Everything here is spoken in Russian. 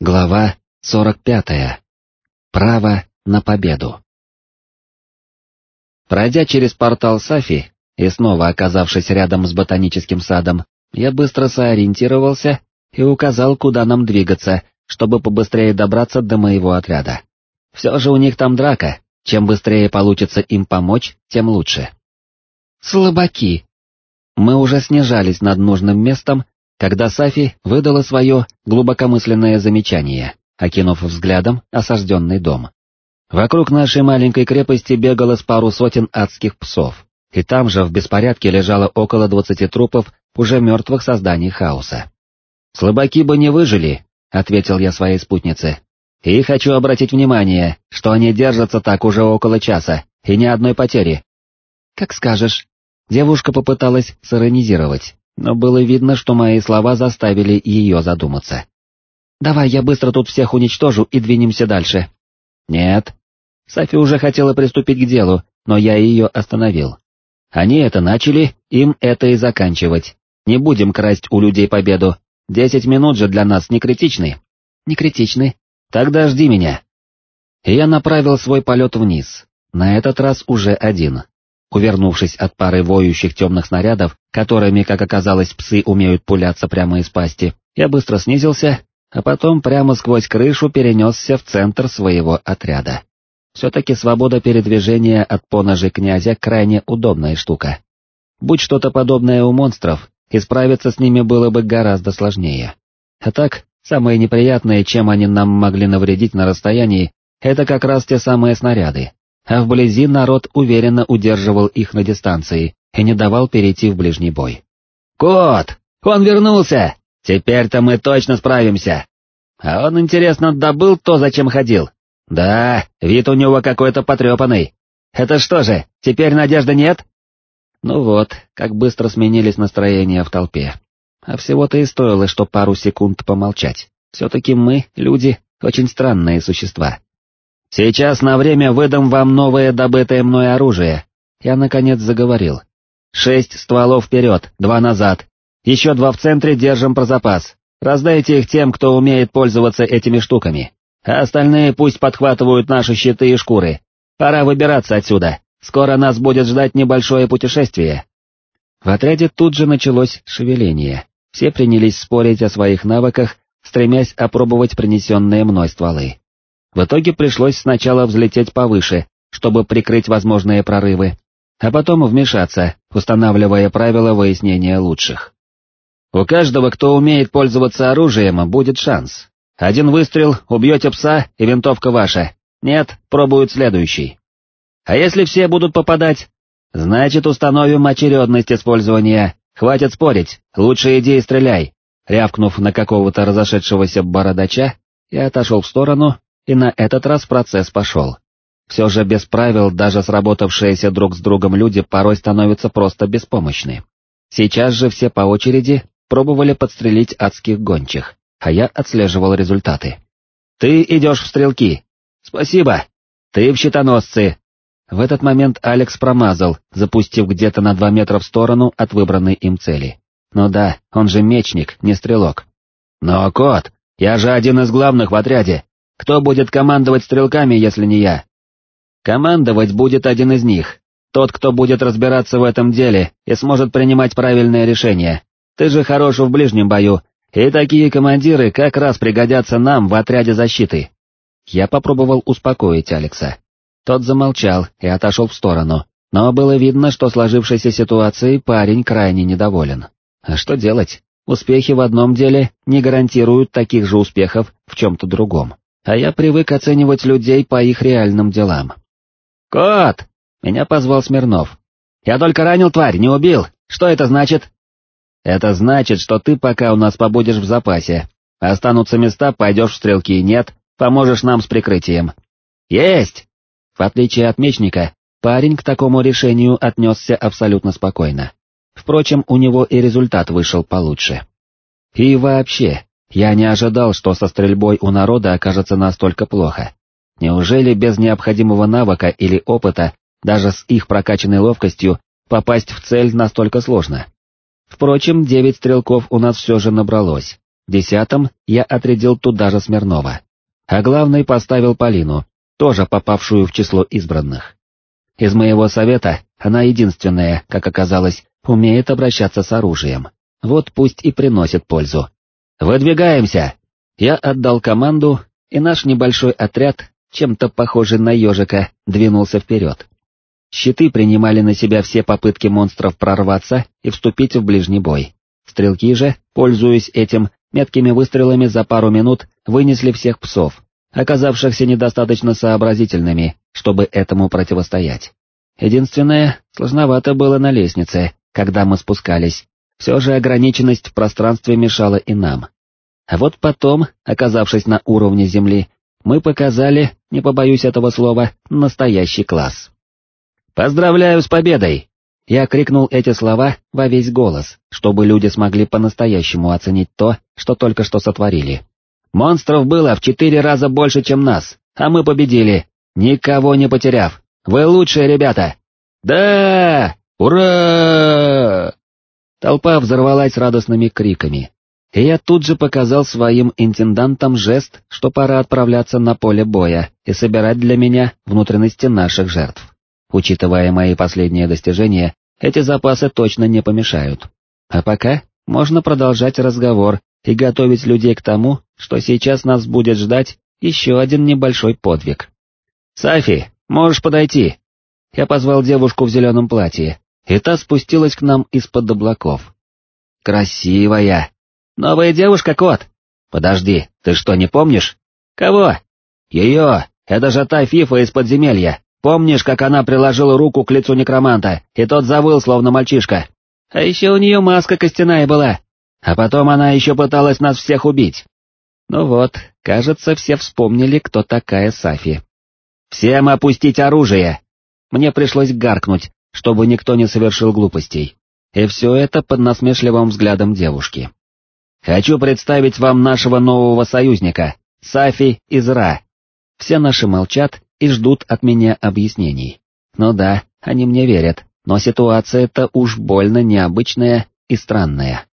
Глава 45. Право на победу. Пройдя через портал Сафи и снова оказавшись рядом с ботаническим садом, я быстро сориентировался и указал, куда нам двигаться, чтобы побыстрее добраться до моего отряда. Все же у них там драка, чем быстрее получится им помочь, тем лучше. Слабаки. Мы уже снижались над нужным местом, когда Сафи выдала свое глубокомысленное замечание, окинув взглядом осажденный дом. Вокруг нашей маленькой крепости бегало с пару сотен адских псов, и там же в беспорядке лежало около двадцати трупов уже мертвых созданий хаоса. «Слабаки бы не выжили», — ответил я своей спутнице. «И хочу обратить внимание, что они держатся так уже около часа, и ни одной потери». «Как скажешь». Девушка попыталась сиронизировать, но было видно, что мои слова заставили ее задуматься. «Давай я быстро тут всех уничтожу и двинемся дальше». «Нет». Софи уже хотела приступить к делу, но я ее остановил. Они это начали, им это и заканчивать. Не будем красть у людей победу. Десять минут же для нас не критичны. Не критичны. Тогда жди меня. И я направил свой полет вниз, на этот раз уже один. Увернувшись от пары воющих темных снарядов, которыми, как оказалось, псы умеют пуляться прямо из пасти, я быстро снизился, а потом прямо сквозь крышу перенесся в центр своего отряда. Все-таки свобода передвижения от поножей князя крайне удобная штука. Будь что-то подобное у монстров, исправиться с ними было бы гораздо сложнее. А так, самое неприятное, чем они нам могли навредить на расстоянии, это как раз те самые снаряды, а вблизи народ уверенно удерживал их на дистанции и не давал перейти в ближний бой. «Кот! Он вернулся! Теперь-то мы точно справимся!» «А он, интересно, добыл то, зачем ходил?» «Да, вид у него какой-то потрепанный. Это что же, теперь надежды нет?» Ну вот, как быстро сменились настроения в толпе. А всего-то и стоило, что пару секунд помолчать. Все-таки мы, люди, очень странные существа. Сейчас на время выдам вам новое добытое мной оружие. Я наконец заговорил. Шесть стволов вперед, два назад. Еще два в центре держим про запас. Раздайте их тем, кто умеет пользоваться этими штуками. А остальные пусть подхватывают наши щиты и шкуры. Пора выбираться отсюда. Скоро нас будет ждать небольшое путешествие. В отряде тут же началось шевеление. Все принялись спорить о своих навыках, стремясь опробовать принесенные мной стволы. В итоге пришлось сначала взлететь повыше, чтобы прикрыть возможные прорывы, а потом вмешаться, устанавливая правила выяснения лучших. У каждого, кто умеет пользоваться оружием, будет шанс. Один выстрел, убьете пса, и винтовка ваша. Нет, пробуют следующий. А если все будут попадать? Значит, установим очередность использования. Хватит спорить, лучше иди и стреляй. Рявкнув на какого-то разошедшегося бородача, я отошел в сторону и на этот раз процесс пошел. Все же без правил даже сработавшиеся друг с другом люди порой становятся просто беспомощны. Сейчас же все по очереди пробовали подстрелить адских гончих, а я отслеживал результаты. «Ты идешь в стрелки!» «Спасибо!» «Ты в щитоносцы!» В этот момент Алекс промазал, запустив где-то на два метра в сторону от выбранной им цели. Ну да, он же мечник, не стрелок. «Но, кот, я же один из главных в отряде, кто будет командовать стрелками, если не я? Командовать будет один из них, тот, кто будет разбираться в этом деле и сможет принимать правильные решения. Ты же хорош в ближнем бою, и такие командиры как раз пригодятся нам в отряде защиты. Я попробовал успокоить Алекса. Тот замолчал и отошел в сторону, но было видно, что сложившейся ситуацией парень крайне недоволен. А что делать? Успехи в одном деле не гарантируют таких же успехов в чем-то другом а я привык оценивать людей по их реальным делам. «Кот!» — меня позвал Смирнов. «Я только ранил тварь, не убил. Что это значит?» «Это значит, что ты пока у нас побудешь в запасе. Останутся места, пойдешь в стрелки, нет, поможешь нам с прикрытием». «Есть!» В отличие от мечника, парень к такому решению отнесся абсолютно спокойно. Впрочем, у него и результат вышел получше. И вообще, я не ожидал, что со стрельбой у народа окажется настолько плохо. Неужели без необходимого навыка или опыта, даже с их прокачанной ловкостью, попасть в цель настолько сложно? Впрочем, девять стрелков у нас все же набралось, Десятым я отрядил туда же Смирнова. А главный поставил Полину, тоже попавшую в число избранных. Из моего совета она единственная, как оказалось, умеет обращаться с оружием. Вот пусть и приносит пользу. «Выдвигаемся!» Я отдал команду, и наш небольшой отряд, чем-то похожий на ежика, двинулся вперед. Щиты принимали на себя все попытки монстров прорваться и вступить в ближний бой. Стрелки же, пользуясь этим, меткими выстрелами за пару минут вынесли всех псов, оказавшихся недостаточно сообразительными, чтобы этому противостоять. Единственное, сложновато было на лестнице, когда мы спускались, все же ограниченность в пространстве мешала и нам. А вот потом, оказавшись на уровне Земли, мы показали, не побоюсь этого слова, настоящий класс. «Поздравляю с победой!» Я крикнул эти слова во весь голос, чтобы люди смогли по-настоящему оценить то, что только что сотворили. Монстров было в четыре раза больше, чем нас, а мы победили, никого не потеряв. Вы лучшие ребята! Да! Ура! Толпа взорвалась радостными криками, и я тут же показал своим интендантам жест, что пора отправляться на поле боя и собирать для меня внутренности наших жертв. Учитывая мои последние достижения, эти запасы точно не помешают. А пока можно продолжать разговор и готовить людей к тому, что сейчас нас будет ждать еще один небольшой подвиг. «Сафи, можешь подойти?» Я позвал девушку в зеленом платье, и та спустилась к нам из-под облаков. «Красивая!» «Новая девушка, кот!» «Подожди, ты что, не помнишь?» «Кого?» «Ее! Это же та фифа из подземелья! Помнишь, как она приложила руку к лицу некроманта, и тот завыл, словно мальчишка?» «А еще у нее маска костяная была!» «А потом она еще пыталась нас всех убить!» Ну вот, кажется, все вспомнили, кто такая Сафи. «Всем опустить оружие!» Мне пришлось гаркнуть, чтобы никто не совершил глупостей. И все это под насмешливым взглядом девушки. Хочу представить вам нашего нового союзника, Сафи Изра. Все наши молчат и ждут от меня объяснений. Ну да, они мне верят, но ситуация-то уж больно необычная и странная.